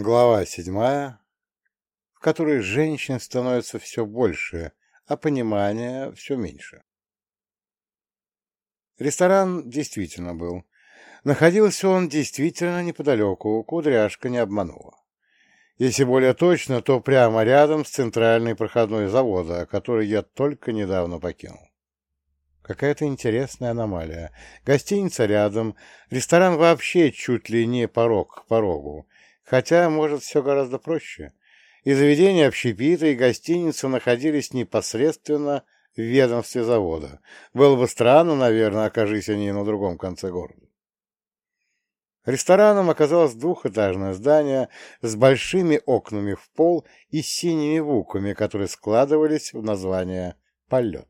Глава седьмая, в которой женщин становится все больше, а понимания все меньше. Ресторан действительно был. Находился он действительно неподалеку, кудряшка не обманула. Если более точно, то прямо рядом с центральной проходной завода, который я только недавно покинул. Какая-то интересная аномалия. Гостиница рядом, ресторан вообще чуть ли не порог к порогу. Хотя, может, все гораздо проще. И заведения общепита, и гостиница находились непосредственно в ведомстве завода. Было бы странно, наверное, окажись они на другом конце города. Рестораном оказалось двухэтажное здание с большими окнами в пол и синими буквами, которые складывались в название «Полет».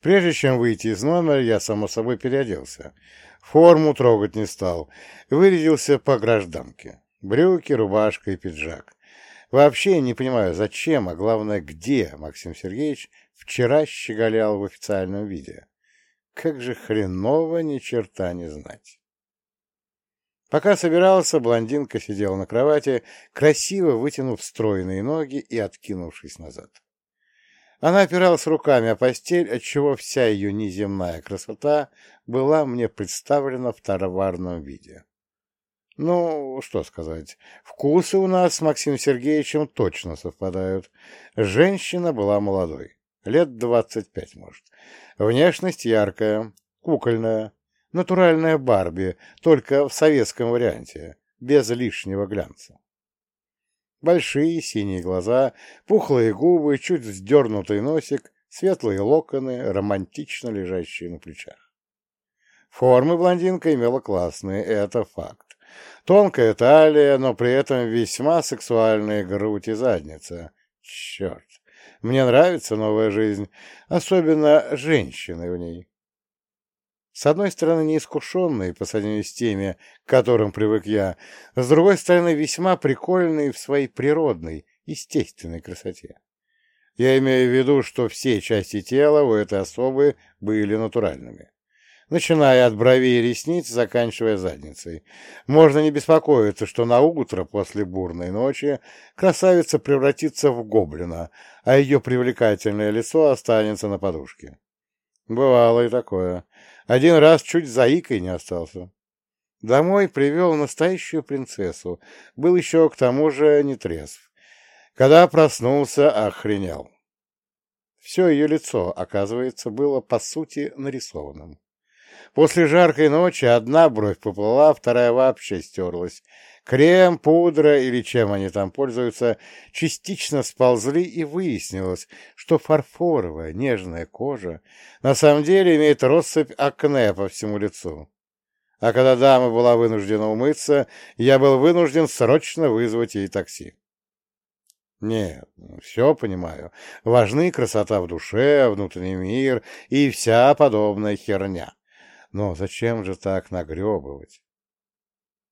Прежде чем выйти из номера, я, само собой, переоделся. Форму трогать не стал. Вырядился по гражданке. Брюки, рубашка и пиджак. Вообще не понимаю, зачем, а главное, где Максим Сергеевич вчера щеголял в официальном виде. Как же хреново ни черта не знать. Пока собирался, блондинка сидела на кровати, красиво вытянув стройные ноги и откинувшись назад. Она опиралась руками о постель, отчего вся ее неземная красота была мне представлена в товарном виде. Ну, что сказать, вкусы у нас с Максимом Сергеевичем точно совпадают. Женщина была молодой, лет двадцать пять, может. Внешность яркая, кукольная, натуральная Барби, только в советском варианте, без лишнего глянца. Большие синие глаза, пухлые губы, чуть вздернутый носик, светлые локоны, романтично лежащие на плечах. Формы блондинка имела классные, это факт. Тонкая талия, но при этом весьма сексуальная грудь и задница. Черт, мне нравится новая жизнь, особенно женщины в ней. С одной стороны, неискушенные по сравнению с теми, к которым привык я, с другой стороны, весьма прикольные в своей природной, естественной красоте. Я имею в виду, что все части тела у этой особы были натуральными. Начиная от бровей и ресниц, заканчивая задницей. Можно не беспокоиться, что на утро после бурной ночи красавица превратится в гоблина, а ее привлекательное лицо останется на подушке. Бывало и такое. Один раз чуть заикой не остался. Домой привел настоящую принцессу. Был еще к тому же не трезв. Когда проснулся, охренел. Все ее лицо, оказывается, было по сути нарисованным. После жаркой ночи одна бровь поплыла, вторая вообще стерлась. Крем, пудра или чем они там пользуются, частично сползли и выяснилось, что фарфоровая нежная кожа на самом деле имеет россыпь акне по всему лицу. А когда дама была вынуждена умыться, я был вынужден срочно вызвать ей такси. Нет, все понимаю. Важны красота в душе, внутренний мир и вся подобная херня. Но зачем же так нагребывать?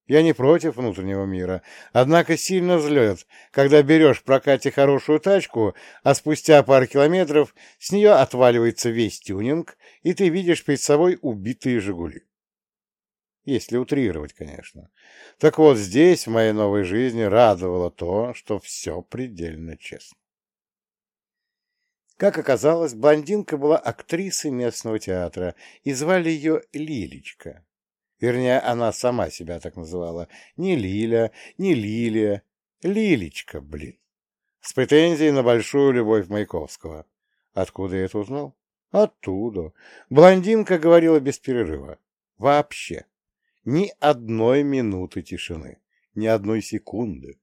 Я не против внутреннего мира, однако сильно злет, когда берешь в прокате хорошую тачку, а спустя пару километров с нее отваливается весь тюнинг, и ты видишь перед собой убитые «Жигули». Если утрировать, конечно. Так вот, здесь, в моей новой жизни, радовало то, что все предельно честно. Как оказалось, блондинка была актрисой местного театра, и звали ее Лилечка. Вернее, она сама себя так называла. Не Лиля, не Лилия. Лилечка, блин. С претензией на большую любовь Маяковского. Откуда я это узнал? Оттуда. Блондинка говорила без перерыва. Вообще. Ни одной минуты тишины. Ни одной секунды.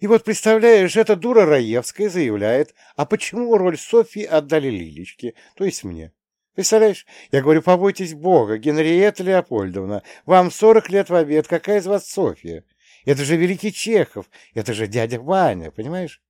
И вот, представляешь, эта дура Раевская заявляет, а почему роль Софьи отдали Лилечке, то есть мне? Представляешь, я говорю, побойтесь Бога, Генриетта Леопольдовна, вам сорок лет в обед, какая из вас Софья? Это же великий Чехов, это же дядя Ваня, понимаешь?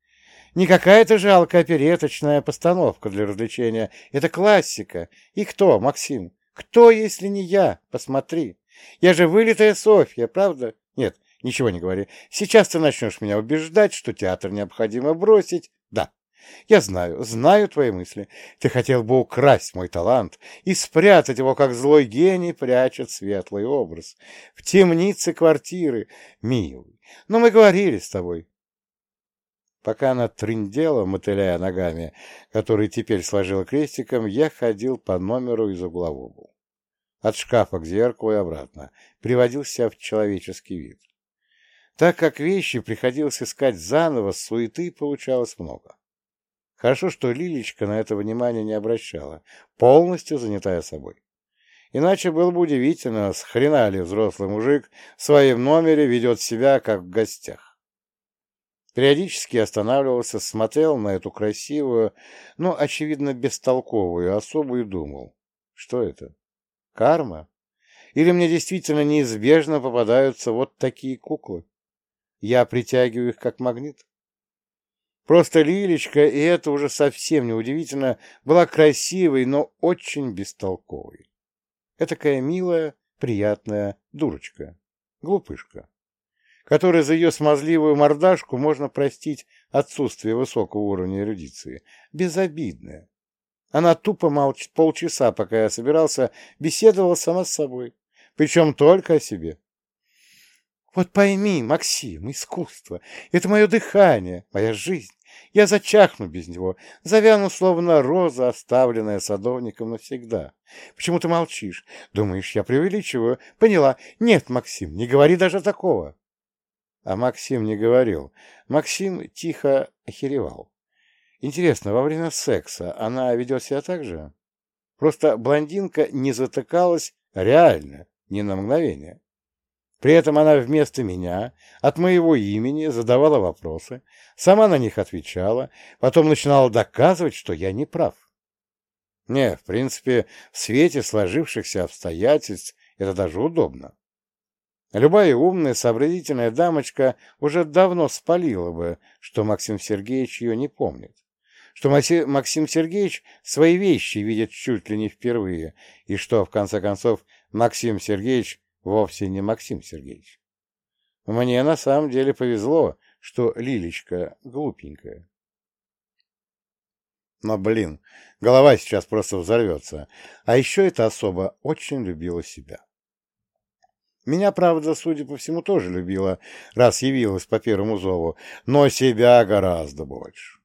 Не какая-то жалкая опереточная постановка для развлечения, это классика. И кто, Максим? Кто, если не я? Посмотри. Я же вылитая Софья, правда? Нет, ничего не говори. Сейчас ты начнешь меня убеждать, что театр необходимо бросить. Да, Я знаю, знаю твои мысли. Ты хотел бы украсть мой талант и спрятать его, как злой гений прячет светлый образ. В темнице квартиры, милый. Но мы говорили с тобой. Пока она трындела, мотыляя ногами, которые теперь сложила крестиком, я ходил по номеру из угла в угол. От шкафа к зеркалу и обратно. Приводил себя в человеческий вид. Так как вещи приходилось искать заново, суеты получалось много. Хорошо, что Лилечка на это внимание не обращала, полностью занятая собой. Иначе было бы удивительно, с хрена ли взрослый мужик в своем номере ведет себя, как в гостях. Периодически останавливался, смотрел на эту красивую, но, очевидно, бестолковую особу и думал, что это? Карма? Или мне действительно неизбежно попадаются вот такие куклы? Я притягиваю их как магнит. Просто Лилечка, и это уже совсем неудивительно, была красивой, но очень бестолковой. Этакая милая, приятная дурочка, глупышка, которой за ее смазливую мордашку можно простить отсутствие высокого уровня эрудиции. Безобидная. Она тупо молчит полчаса, пока я собирался, беседовала сама с собой, причем только о себе. Вот пойми, Максим, искусство — это мое дыхание, моя жизнь. Я зачахну без него, завяну, словно роза, оставленная садовником навсегда. Почему ты молчишь? Думаешь, я преувеличиваю? Поняла. Нет, Максим, не говори даже такого. А Максим не говорил. Максим тихо охеревал. Интересно, во время секса она ведет себя так же? Просто блондинка не затыкалась реально, ни на мгновение. При этом она вместо меня, от моего имени, задавала вопросы, сама на них отвечала, потом начинала доказывать, что я не прав. Не, в принципе, в свете сложившихся обстоятельств это даже удобно. Любая умная, сообразительная дамочка уже давно спалила бы, что Максим Сергеевич ее не помнит, что Максим Сергеевич свои вещи видит чуть ли не впервые, и что, в конце концов, Максим Сергеевич вовсе не Максим Сергеевич. Мне на самом деле повезло, что Лилечка глупенькая. Но, блин, голова сейчас просто взорвется. А еще эта особа очень любила себя. Меня, правда, судя по всему, тоже любила, раз явилась по первому зову, но себя гораздо больше.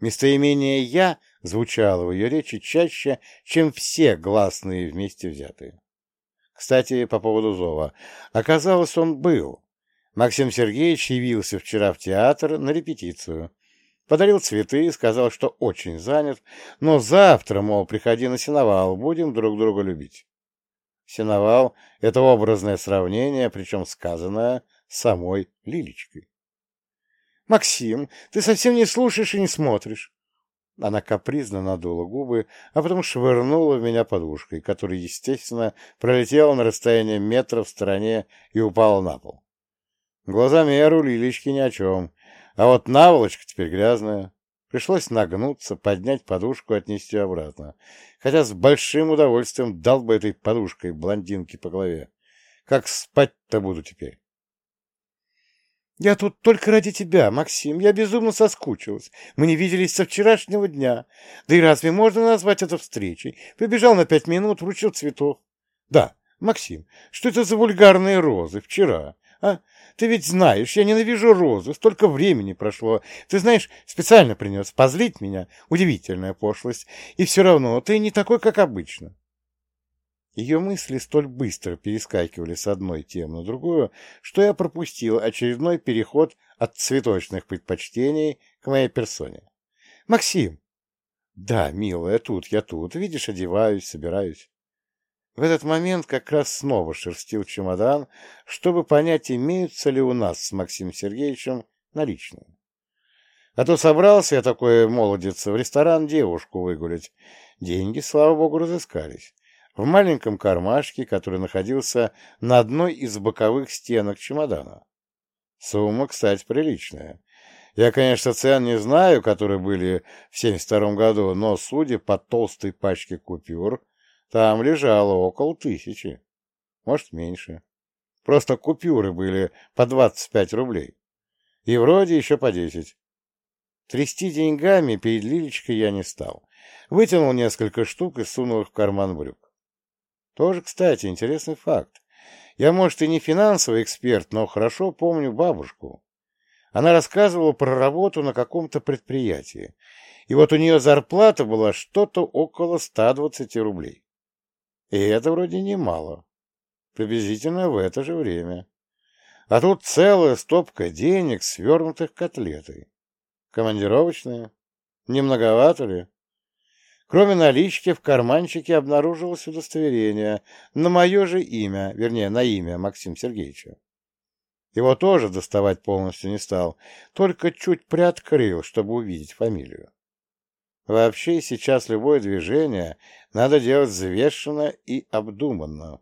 Местоимение «я» звучало в ее речи чаще, чем все гласные вместе взятые. Кстати, по поводу зова. Оказалось, он был. Максим Сергеевич явился вчера в театр на репетицию. Подарил цветы, сказал, что очень занят, но завтра, мол, приходи на сеновал, будем друг друга любить. Сеновал — это образное сравнение, причем сказанное самой Лилечкой. «Максим, ты совсем не слушаешь и не смотришь. Она капризно надула губы, а потом швырнула в меня подушкой, которая, естественно, пролетела на расстояние метра в стороне и упала на пол. Глазомеру Лилечки ни о чем, а вот наволочка теперь грязная. Пришлось нагнуться, поднять подушку и отнести обратно, хотя с большим удовольствием дал бы этой подушкой блондинке по голове. Как спать-то буду теперь? Я тут только ради тебя, Максим. Я безумно соскучилась. Мы не виделись со вчерашнего дня. Да и разве можно назвать это встречей? Прибежал на пять минут, вручил цветов. Да, Максим, что это за вульгарные розы вчера? А? Ты ведь знаешь, я ненавижу розы. Столько времени прошло. Ты знаешь, специально принес позлить меня. Удивительная пошлость. И все равно ты не такой, как обычно. Ее мысли столь быстро перескакивали с одной темы на другую, что я пропустил очередной переход от цветочных предпочтений к моей персоне. «Максим!» «Да, милая, тут я тут. Видишь, одеваюсь, собираюсь». В этот момент как раз снова шерстил чемодан, чтобы понять, имеются ли у нас с Максимом Сергеевичем наличные. А то собрался я такой молодец в ресторан девушку выгулять. Деньги, слава богу, разыскались в маленьком кармашке, который находился на одной из боковых стенок чемодана. Сумма, кстати, приличная. Я, конечно, цен не знаю, которые были в 72 году, но, судя по толстой пачке купюр, там лежало около тысячи. Может, меньше. Просто купюры были по 25 рублей. И вроде еще по 10. Трясти деньгами перед Лилечкой я не стал. Вытянул несколько штук и сунул их в карман брюк. Тоже, кстати, интересный факт. Я, может, и не финансовый эксперт, но хорошо помню бабушку. Она рассказывала про работу на каком-то предприятии. И вот у нее зарплата была что-то около 120 рублей. И это вроде немало. Приблизительно в это же время. А тут целая стопка денег, свернутых котлетой. Командировочные? Не многовато ли? Кроме налички, в карманчике обнаружилось удостоверение на мое же имя, вернее, на имя Максима Сергеевича. Его тоже доставать полностью не стал, только чуть приоткрыл, чтобы увидеть фамилию. Вообще сейчас любое движение надо делать взвешенно и обдуманно.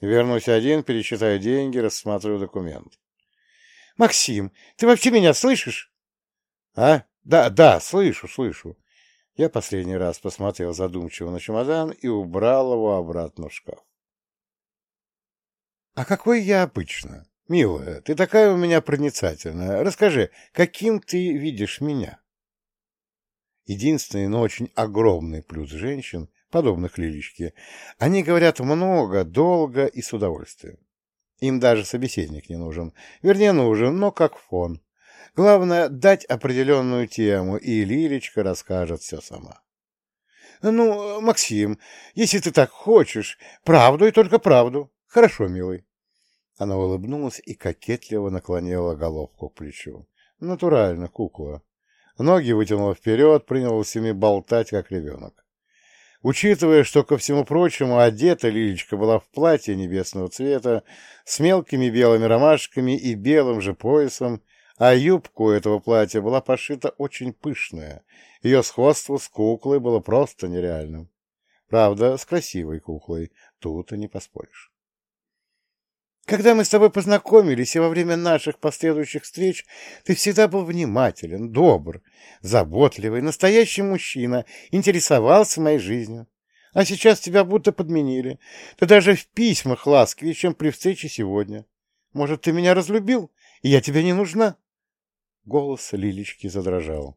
Вернусь один, пересчитаю деньги, рассмотрю документ. — Максим, ты вообще меня слышишь? — А? Да, да, слышу, слышу. Я последний раз посмотрел задумчиво на чемодан и убрал его обратно в шкаф. — А какой я обычно? Милая, ты такая у меня проницательная. Расскажи, каким ты видишь меня? Единственный, но очень огромный плюс женщин, подобных Лилечке, они говорят много, долго и с удовольствием. Им даже собеседник не нужен. Вернее, нужен, но как фон. Главное — дать определенную тему, и Лилечка расскажет все сама. «Ну, Максим, если ты так хочешь, правду и только правду. Хорошо, милый». Она улыбнулась и кокетливо наклонила головку к плечу. Натурально, кукла. Ноги вытянула вперед, принялась ими болтать, как ребенок. Учитывая, что, ко всему прочему, одета Лилечка была в платье небесного цвета с мелкими белыми ромашками и белым же поясом, а юбка у этого платья была пошита очень пышная. Ее сходство с куклой было просто нереальным. Правда, с красивой куклой. Тут и не поспоришь. Когда мы с тобой познакомились и во время наших последующих встреч, ты всегда был внимателен, добр, заботливый, настоящий мужчина, интересовался моей жизнью. А сейчас тебя будто подменили. Ты даже в письмах ласковее, чем при встрече сегодня. Может, ты меня разлюбил, и я тебе не нужна? Голос Лилечки задрожал.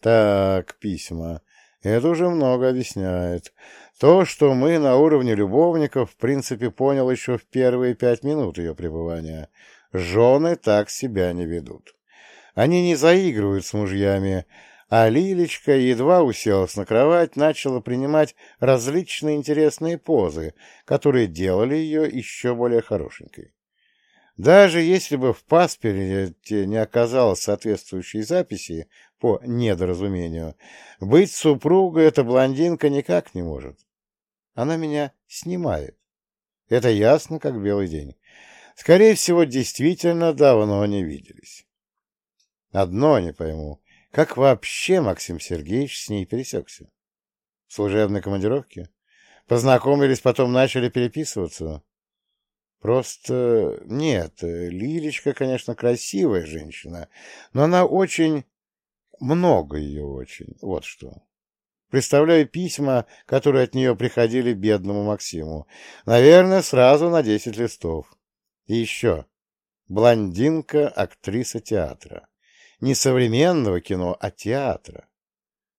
Так, письма. Это уже много объясняет. То, что мы на уровне любовников, в принципе, понял еще в первые пять минут ее пребывания. Жены так себя не ведут. Они не заигрывают с мужьями, а Лилечка, едва уселась на кровать, начала принимать различные интересные позы, которые делали ее еще более хорошенькой. Даже если бы в паспорте не оказалось соответствующей записи по недоразумению, быть супругой эта блондинка никак не может. Она меня снимает. Это ясно, как белый день. Скорее всего, действительно давно не виделись. Одно не пойму. Как вообще Максим Сергеевич с ней пересекся? В служебной командировке? Познакомились, потом начали переписываться? Просто нет, Лилечка, конечно, красивая женщина, но она очень... Много ее очень. Вот что. Представляю письма, которые от нее приходили бедному Максиму. Наверное, сразу на десять листов. И еще. Блондинка, актриса театра. Не современного кино, а театра.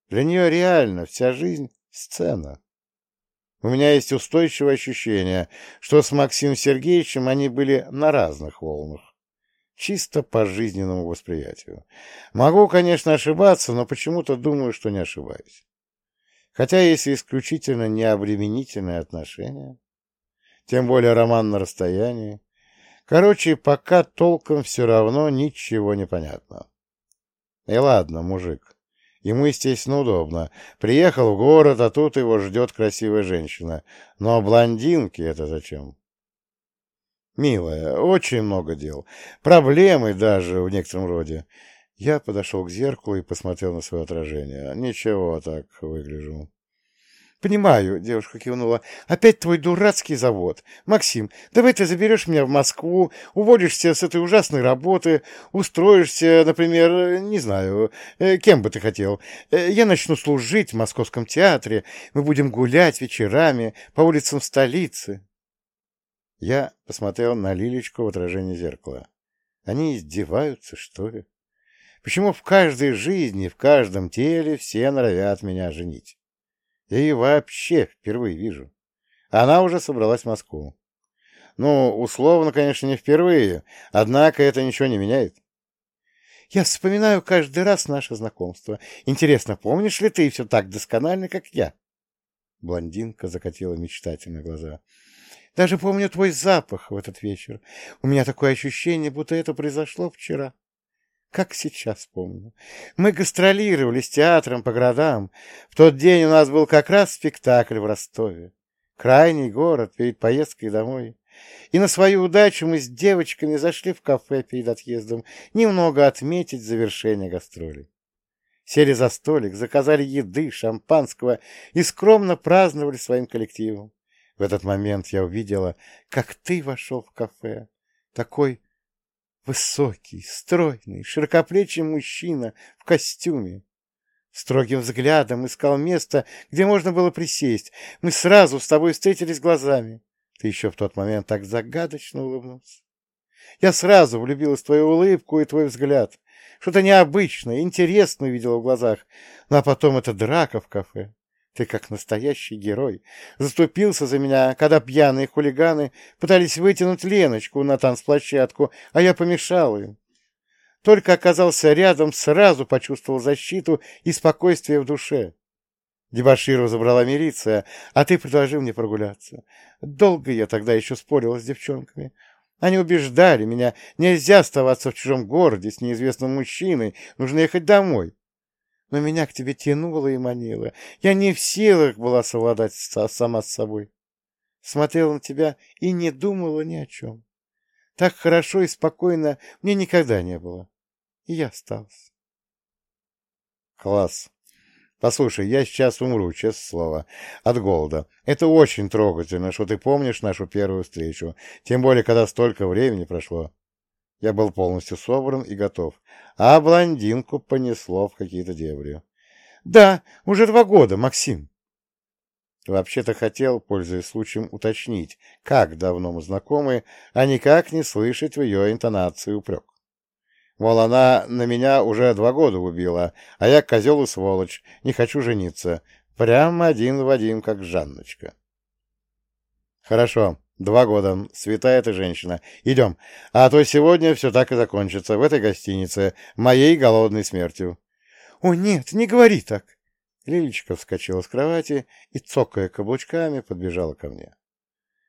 Для нее реально вся жизнь — сцена. У меня есть устойчивое ощущение, что с Максимом Сергеевичем они были на разных волнах. Чисто по жизненному восприятию. Могу, конечно, ошибаться, но почему-то думаю, что не ошибаюсь. Хотя если исключительно необременительные отношения, тем более роман на расстоянии, короче, пока толком все равно ничего не понятно. И ладно, мужик, Ему, естественно, удобно. Приехал в город, а тут его ждет красивая женщина. Но блондинки это зачем? Милая, очень много дел. Проблемы даже в некотором роде. Я подошел к зеркалу и посмотрел на свое отражение. Ничего, так выгляжу. «Понимаю», — девушка кивнула. «Опять твой дурацкий завод. Максим, давай ты заберешь меня в Москву, уволишься с этой ужасной работы, устроишься, например, не знаю, э, кем бы ты хотел. Э, я начну служить в Московском театре, мы будем гулять вечерами по улицам столицы». Я посмотрел на Лилечку в отражении зеркала. Они издеваются, что ли? Почему в каждой жизни, в каждом теле все норовят меня женить? Я ее вообще впервые вижу. Она уже собралась в Москву. Ну, условно, конечно, не впервые, однако это ничего не меняет. Я вспоминаю каждый раз наше знакомство. Интересно, помнишь ли ты все так досконально, как я? Блондинка закатила мечтательно глаза. Даже помню твой запах в этот вечер. У меня такое ощущение, будто это произошло вчера. Как сейчас помню. Мы гастролировали с театром по городам. В тот день у нас был как раз спектакль в Ростове. Крайний город перед поездкой домой. И на свою удачу мы с девочками зашли в кафе перед отъездом немного отметить завершение гастролей. Сели за столик, заказали еды, шампанского и скромно праздновали своим коллективом. В этот момент я увидела, как ты вошел в кафе. Такой высокий, стройный, широкоплечий мужчина в костюме. Строгим взглядом искал место, где можно было присесть. Мы сразу с тобой встретились глазами. Ты еще в тот момент так загадочно улыбнулся. Я сразу влюбилась в твою улыбку и твой взгляд. Что-то необычное, интересное увидела в глазах. Ну, а потом эта драка в кафе. Ты, как настоящий герой, заступился за меня, когда пьяные хулиганы пытались вытянуть Леночку на танцплощадку, а я помешал им. Только оказался рядом, сразу почувствовал защиту и спокойствие в душе. Дебаширу забрала милиция, а ты предложил мне прогуляться. Долго я тогда еще спорила с девчонками. Они убеждали меня, нельзя оставаться в чужом городе с неизвестным мужчиной, нужно ехать домой. Но меня к тебе тянуло и манило. Я не в силах была совладать сама с собой. Смотрела на тебя и не думала ни о чем. Так хорошо и спокойно мне никогда не было. И я осталась. Класс. Послушай, я сейчас умру, честное слово, от голода. Это очень трогательно, что ты помнишь нашу первую встречу, тем более, когда столько времени прошло. Я был полностью собран и готов, а блондинку понесло в какие-то дебри. — Да, уже два года, Максим. Вообще-то хотел, пользуясь случаем, уточнить, как давно мы знакомы, а никак не слышать в ее интонации упрек. Мол, она на меня уже два года убила, а я козел и сволочь, не хочу жениться. Прямо один в один, как Жанночка. Хорошо, два года, святая ты женщина. Идем, а то сегодня все так и закончится, в этой гостинице, моей голодной смертью. О, нет, не говори так. Лилечка вскочила с кровати и, цокая каблучками, подбежала ко мне.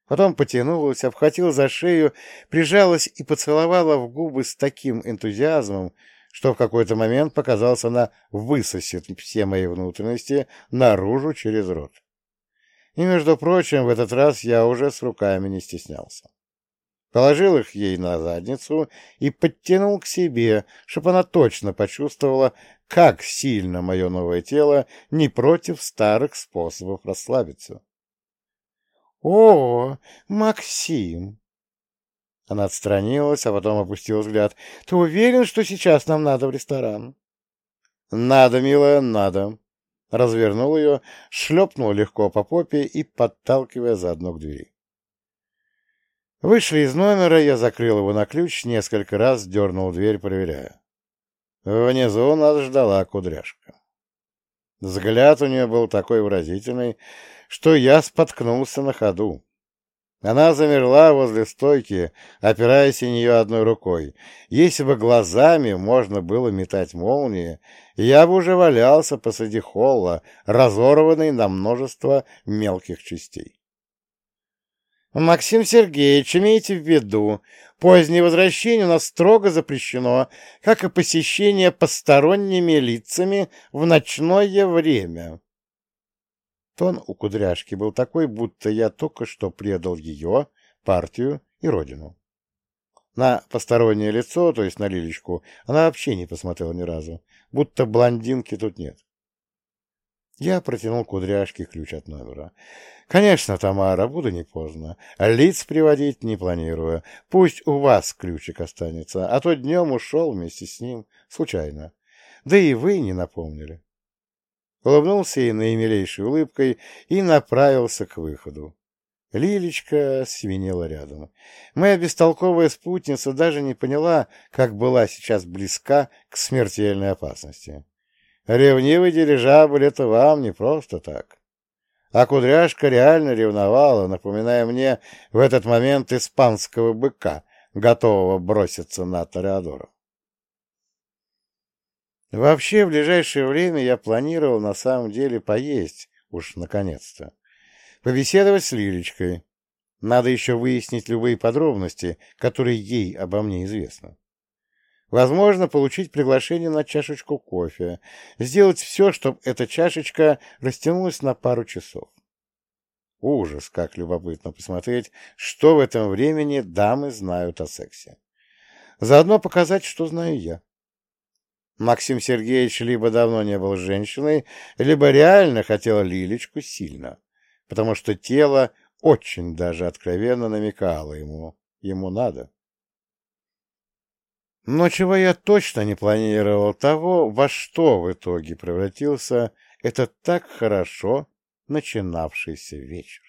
Потом потянулась, обхватила за шею, прижалась и поцеловала в губы с таким энтузиазмом, что в какой-то момент показалось, она высосет все мои внутренности наружу через рот. И, между прочим, в этот раз я уже с руками не стеснялся. Положил их ей на задницу и подтянул к себе, чтобы она точно почувствовала, как сильно мое новое тело не против старых способов расслабиться. «О, Максим!» Она отстранилась, а потом опустила взгляд. «Ты уверен, что сейчас нам надо в ресторан?» «Надо, милая, надо!» Развернул ее, шлепнул легко по попе и подталкивая заодно к двери. Вышли из номера, я закрыл его на ключ, несколько раз дернул дверь, проверяя. Внизу нас ждала кудряшка. Взгляд у нее был такой выразительный, что я споткнулся на ходу. Она замерла возле стойки, опираясь на нее одной рукой. Если бы глазами можно было метать молнии, я бы уже валялся посреди холла, разорванный на множество мелких частей. «Максим Сергеевич, имейте в виду, позднее возвращение у нас строго запрещено, как и посещение посторонними лицами в ночное время», Тон у кудряшки был такой, будто я только что предал ее, партию и родину. На постороннее лицо, то есть на Лилечку, она вообще не посмотрела ни разу, будто блондинки тут нет. Я протянул кудряшке ключ от номера. «Конечно, Тамара, буду не поздно. Лиц приводить не планирую. Пусть у вас ключик останется, а то днем ушел вместе с ним, случайно. Да и вы не напомнили» улыбнулся ей наимилейшей улыбкой и направился к выходу. Лилечка свинела рядом. Моя бестолковая спутница даже не поняла, как была сейчас близка к смертельной опасности. Ревнивый дирижабль — это вам не просто так. А кудряшка реально ревновала, напоминая мне в этот момент испанского быка, готового броситься на Тореадора. Вообще, в ближайшее время я планировал на самом деле поесть, уж наконец-то. Побеседовать с Лилечкой. Надо еще выяснить любые подробности, которые ей обо мне известны. Возможно, получить приглашение на чашечку кофе. Сделать все, чтобы эта чашечка растянулась на пару часов. Ужас, как любопытно посмотреть, что в этом времени дамы знают о сексе. Заодно показать, что знаю я. Максим Сергеевич либо давно не был женщиной, либо реально хотел Лилечку сильно, потому что тело очень даже откровенно намекало ему, ему надо. Но чего я точно не планировал, того, во что в итоге превратился этот так хорошо начинавшийся вечер.